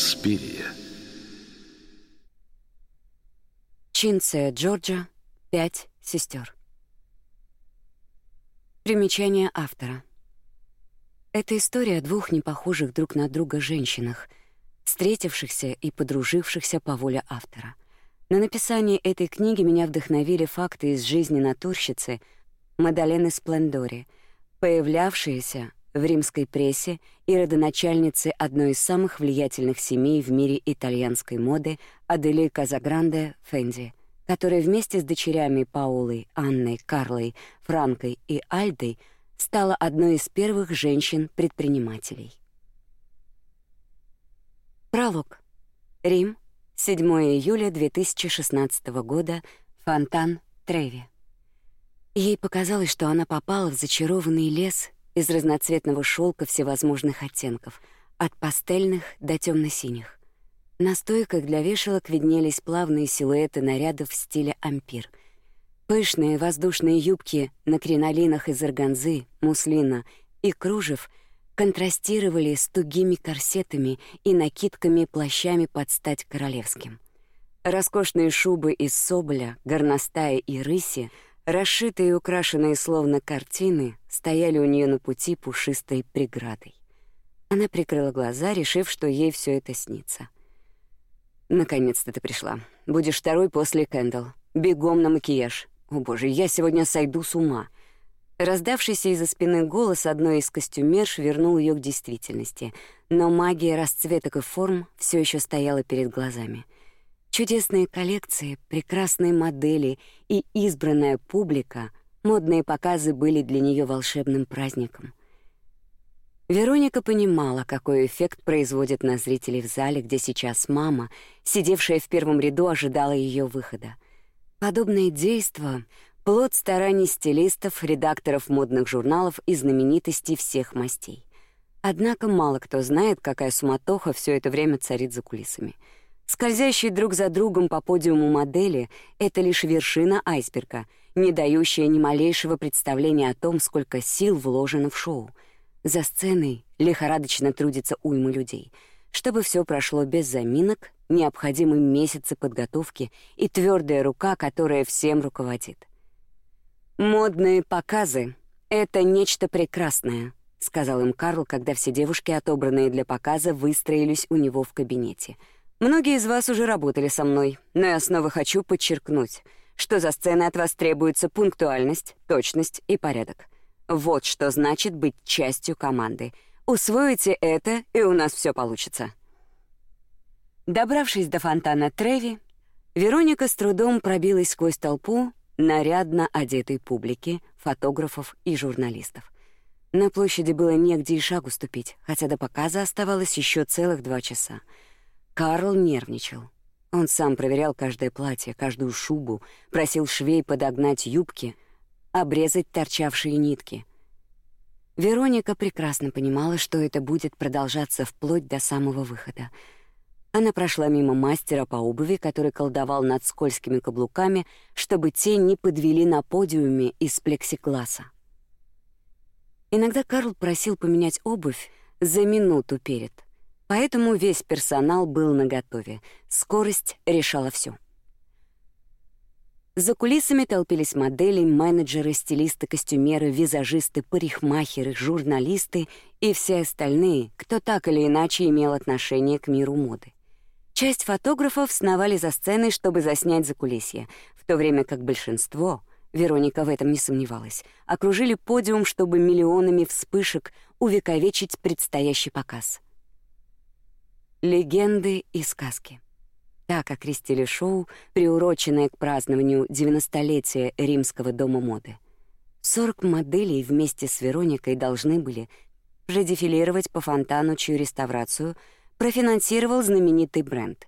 Инспирия. Чинция Джорджа, пять сестер. Примечание автора. Это история о двух непохожих друг на друга женщинах, встретившихся и подружившихся по воле автора. На написание этой книги меня вдохновили факты из жизни натурщицы Мадалены Сплендори, появлявшиеся в римской прессе и родоначальницы одной из самых влиятельных семей в мире итальянской моды Адели Казагранде Фенди, которая вместе с дочерями Паулой, Анной, Карлой, Франкой и Альдой стала одной из первых женщин-предпринимателей. Пролог. Рим, 7 июля 2016 года, фонтан Треви. Ей показалось, что она попала в зачарованный лес из разноцветного шелка всевозможных оттенков, от пастельных до темно синих На стойках для вешалок виднелись плавные силуэты нарядов в стиле ампир. Пышные воздушные юбки на кринолинах из органзы, муслина и кружев — контрастировали с тугими корсетами и накидками-плащами под стать королевским. Роскошные шубы из соболя, горностая и рыси, расшитые и украшенные словно картины, стояли у нее на пути пушистой преградой. Она прикрыла глаза, решив, что ей все это снится. «Наконец-то ты пришла. Будешь второй после Кэндалл. Бегом на макияж. О, боже, я сегодня сойду с ума». Раздавшийся из-за спины голос одной из костюмерш вернул ее к действительности, но магия расцветок и форм все еще стояла перед глазами. Чудесные коллекции, прекрасные модели и избранная публика, модные показы были для нее волшебным праздником. Вероника понимала, какой эффект производит на зрителей в зале, где сейчас мама, сидевшая в первом ряду, ожидала ее выхода. Подобное действо Плод стараний стилистов, редакторов модных журналов и знаменитостей всех мастей. Однако мало кто знает, какая суматоха все это время царит за кулисами. Скользящие друг за другом по подиуму модели — это лишь вершина айсберга, не дающая ни малейшего представления о том, сколько сил вложено в шоу. За сценой лихорадочно трудится уйма людей. Чтобы все прошло без заминок, необходимы месяцы подготовки и твердая рука, которая всем руководит. «Модные показы — это нечто прекрасное», — сказал им Карл, когда все девушки, отобранные для показа, выстроились у него в кабинете. «Многие из вас уже работали со мной, но я снова хочу подчеркнуть, что за сценой от вас требуется пунктуальность, точность и порядок. Вот что значит быть частью команды. Усвоите это, и у нас все получится». Добравшись до фонтана Треви, Вероника с трудом пробилась сквозь толпу, нарядно одетой публики, фотографов и журналистов. На площади было негде и шагу ступить, хотя до показа оставалось еще целых два часа. Карл нервничал. Он сам проверял каждое платье, каждую шубу, просил швей подогнать юбки, обрезать торчавшие нитки. Вероника прекрасно понимала, что это будет продолжаться вплоть до самого выхода — она прошла мимо мастера по обуви, который колдовал над скользкими каблуками, чтобы те не подвели на подиуме из плексигласа. Иногда Карл просил поменять обувь за минуту перед. Поэтому весь персонал был наготове. Скорость решала все. За кулисами толпились модели, менеджеры, стилисты, костюмеры, визажисты, парикмахеры, журналисты и все остальные, кто так или иначе имел отношение к миру моды. Часть фотографов сновали за сценой, чтобы заснять закулисье, в то время как большинство, Вероника в этом не сомневалась, окружили подиум, чтобы миллионами вспышек увековечить предстоящий показ. Легенды и сказки. Так окрестили шоу, приуроченное к празднованию 90-летия Римского дома моды. 40 моделей вместе с Вероникой должны были продефилировать по фонтану, чью реставрацию — профинансировал знаменитый бренд.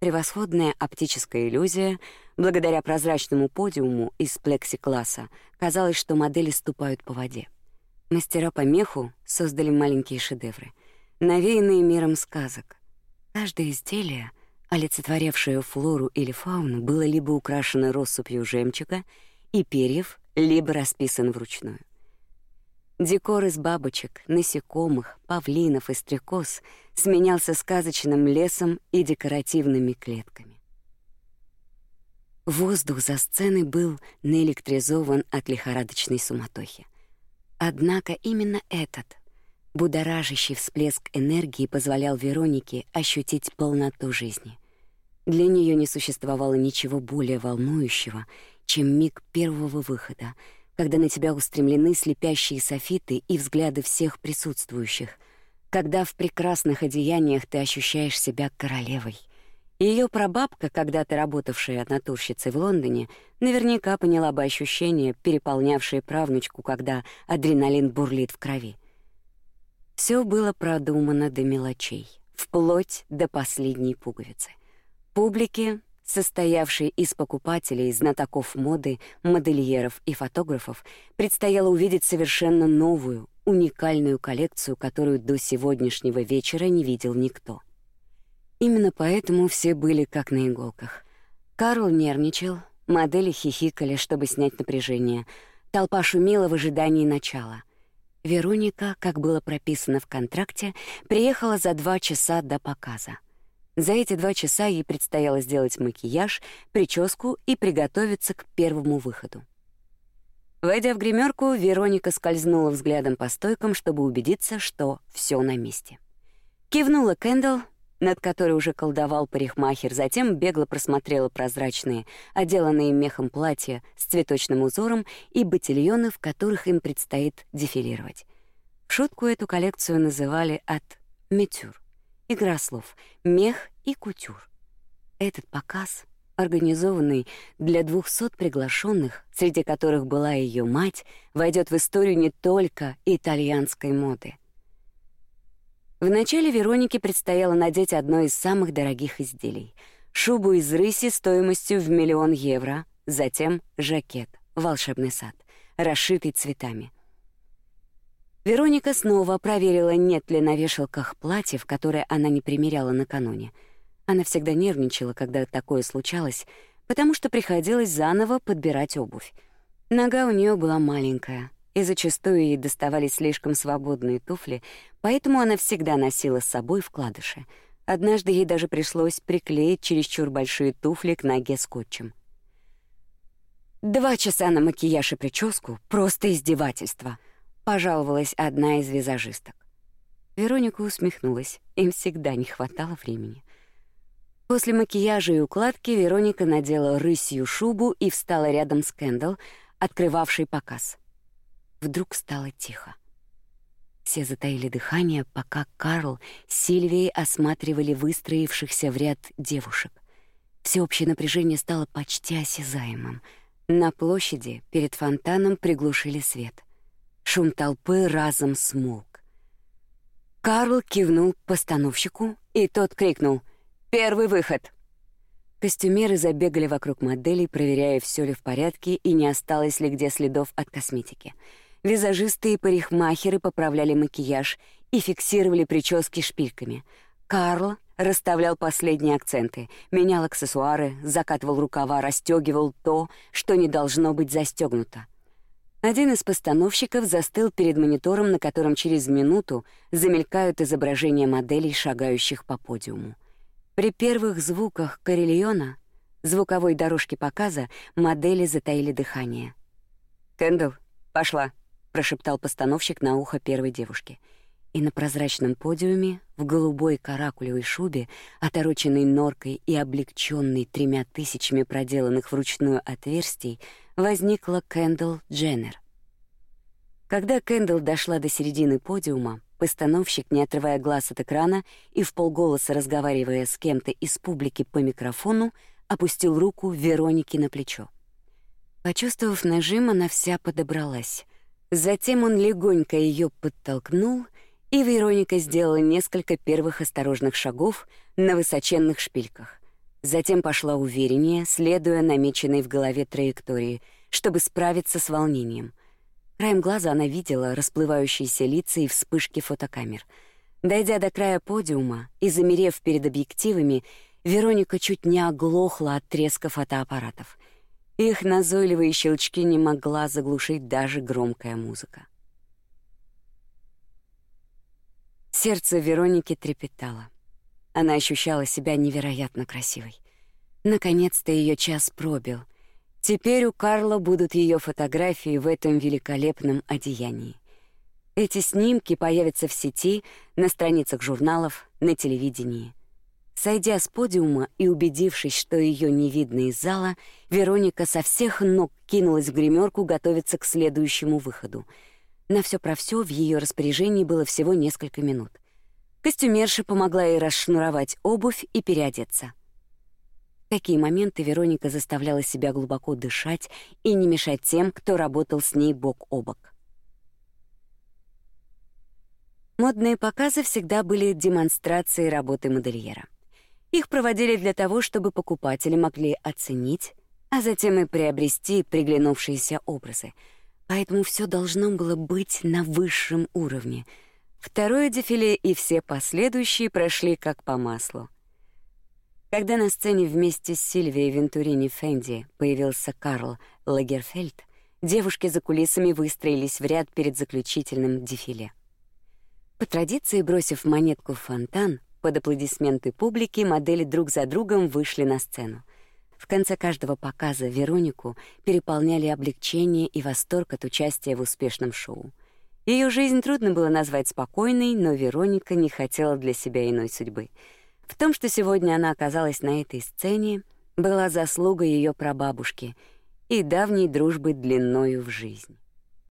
Превосходная оптическая иллюзия, благодаря прозрачному подиуму из плексигласа, казалось, что модели ступают по воде. Мастера по меху создали маленькие шедевры, навеянные миром сказок. Каждое изделие, олицетворявшее флору или фауну, было либо украшено россыпью жемчуга и перьев, либо расписано вручную. Декор из бабочек, насекомых, павлинов и стрекоз сменялся сказочным лесом и декоративными клетками. Воздух за сценой был наэлектризован от лихорадочной суматохи. Однако именно этот будоражащий всплеск энергии позволял Веронике ощутить полноту жизни. Для нее не существовало ничего более волнующего, чем миг первого выхода, когда на тебя устремлены слепящие софиты и взгляды всех присутствующих, когда в прекрасных одеяниях ты ощущаешь себя королевой — ее прабабка, когда-то работавшая натурщицей в Лондоне, наверняка поняла бы ощущение, переполнявшее правнучку, когда адреналин бурлит в крови. Все было продумано до мелочей, вплоть до последней пуговицы. Публике, состоявшей из покупателей, знатоков моды, модельеров и фотографов, предстояло увидеть совершенно новую, уникальную коллекцию, которую до сегодняшнего вечера не видел никто — Именно поэтому все были как на иголках. Карл нервничал, модели хихикали, чтобы снять напряжение. Толпа шумела в ожидании начала. Вероника, как было прописано в контракте, приехала за два часа до показа. За эти два часа ей предстояло сделать макияж, прическу и приготовиться к первому выходу. Войдя в гримерку, Вероника скользнула взглядом по стойкам, чтобы убедиться, что все на месте. Кивнула Кэндалл, над которой уже колдовал парикмахер, затем бегло просмотрела прозрачные, отделанные мехом платья с цветочным узором и ботильоны, в которых им предстоит дефилировать. В шутку эту коллекцию называли от «метюр» — игра слов, мех и кутюр. Этот показ, организованный для 200 приглашенных, среди которых была ее мать, войдет в историю не только итальянской моды — Вначале Веронике предстояло надеть одно из самых дорогих изделий — шубу из рыси стоимостью в миллион евро, затем жакет, волшебный сад, расшитый цветами. Вероника снова проверила, нет ли на вешалках платьев, которые она не примеряла накануне. Она всегда нервничала, когда такое случалось, потому что приходилось заново подбирать обувь. Нога у нее была маленькая, и зачастую ей доставались слишком свободные туфли, поэтому она всегда носила с собой вкладыши. Однажды ей даже пришлось приклеить чересчур большие туфли к ноге скотчем. «Два часа на макияж и прическу — просто издевательство», — пожаловалась одна из визажисток. Вероника усмехнулась. Им всегда не хватало времени. После макияжа и укладки Вероника надела рысью шубу и встала рядом с Кэндалл, открывавшей показ. Вдруг стало тихо. Все затаили дыхание, пока Карл с Сильвией осматривали выстроившихся в ряд девушек. Всеобщее напряжение стало почти осязаемым. На площади перед фонтаном приглушили свет. Шум толпы разом смолк. Карл кивнул постановщику, и тот крикнул «Первый выход!». Костюмеры забегали вокруг моделей, проверяя, все ли в порядке и не осталось ли где следов от косметики — Визажисты и парикмахеры поправляли макияж и фиксировали прически шпильками. Карл расставлял последние акценты, менял аксессуары, закатывал рукава, расстегивал то, что не должно быть застегнуто. Один из постановщиков застыл перед монитором, на котором через минуту замелькают изображения моделей, шагающих по подиуму. При первых звуках карельона, звуковой дорожки показа, модели затаили дыхание. «Кэндалл, пошла», прошептал постановщик на ухо первой девушке. И на прозрачном подиуме, в голубой каракулевой шубе, отороченной норкой и облегченной тремя тысячами проделанных вручную отверстий, возникла Кэндалл Дженнер. Когда Кэндалл дошла до середины подиума, постановщик, не отрывая глаз от экрана и вполголоса разговаривая с кем-то из публики по микрофону, опустил руку Веронике на плечо. Почувствовав нажим, она вся подобралась. Затем он легонько ее подтолкнул, и Вероника сделала несколько первых осторожных шагов на высоченных шпильках. Затем пошла увереннее, следуя намеченной в голове траектории, чтобы справиться с волнением. Краем глаза она видела расплывающиеся лица и вспышки фотокамер. Дойдя до края подиума и замерев перед объективами, Вероника чуть не оглохла от треска фотоаппаратов — их назойливые щелчки не могла заглушить даже громкая музыка. Сердце Вероники трепетало. Она ощущала себя невероятно красивой. Наконец-то ее час пробил. Теперь у Карла будут ее фотографии в этом великолепном одеянии. Эти снимки появятся в сети, на страницах журналов, на телевидении — Сойдя с подиума и убедившись, что ее не видно из зала, Вероника со всех ног кинулась в гримерку готовиться к следующему выходу. На все про все в ее распоряжении было всего несколько минут. Костюмерша помогла ей расшнуровать обувь и переодеться. В такие моменты Вероника заставляла себя глубоко дышать и не мешать тем, кто работал с ней бок о бок. Модные показы всегда были демонстрацией работы модельера. Их проводили для того, чтобы покупатели могли оценить, а затем и приобрести приглянувшиеся образы. Поэтому все должно было быть на высшем уровне. Второе дефиле и все последующие прошли как по маслу. Когда на сцене вместе с Сильвией Вентурини Фенди появился Карл Лагерфельд, девушки за кулисами выстроились в ряд перед заключительным дефиле. По традиции, бросив монетку в фонтан, под аплодисменты публики модели друг за другом вышли на сцену. В конце каждого показа Веронику переполняли облегчение и восторг от участия в успешном шоу. Ее жизнь трудно было назвать спокойной, но Вероника не хотела для себя иной судьбы. В том, что сегодня она оказалась на этой сцене, была заслуга ее прабабушки и давней дружбы длиною в жизнь.